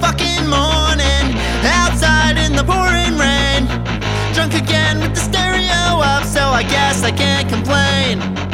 fucking morning. Outside in the pouring rain. Drunk again with the stereo up, so I guess I can't complain.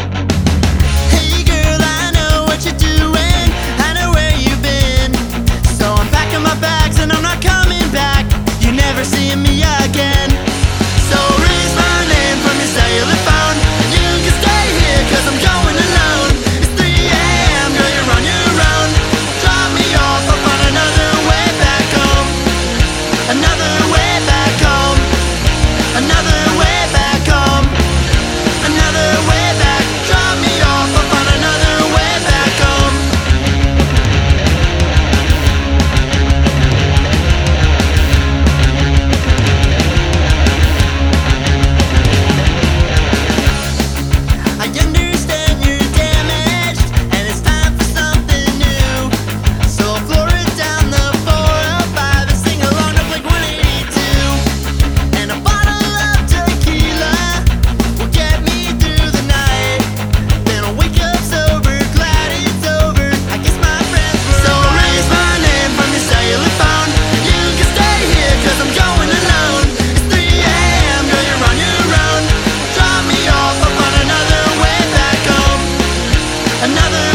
another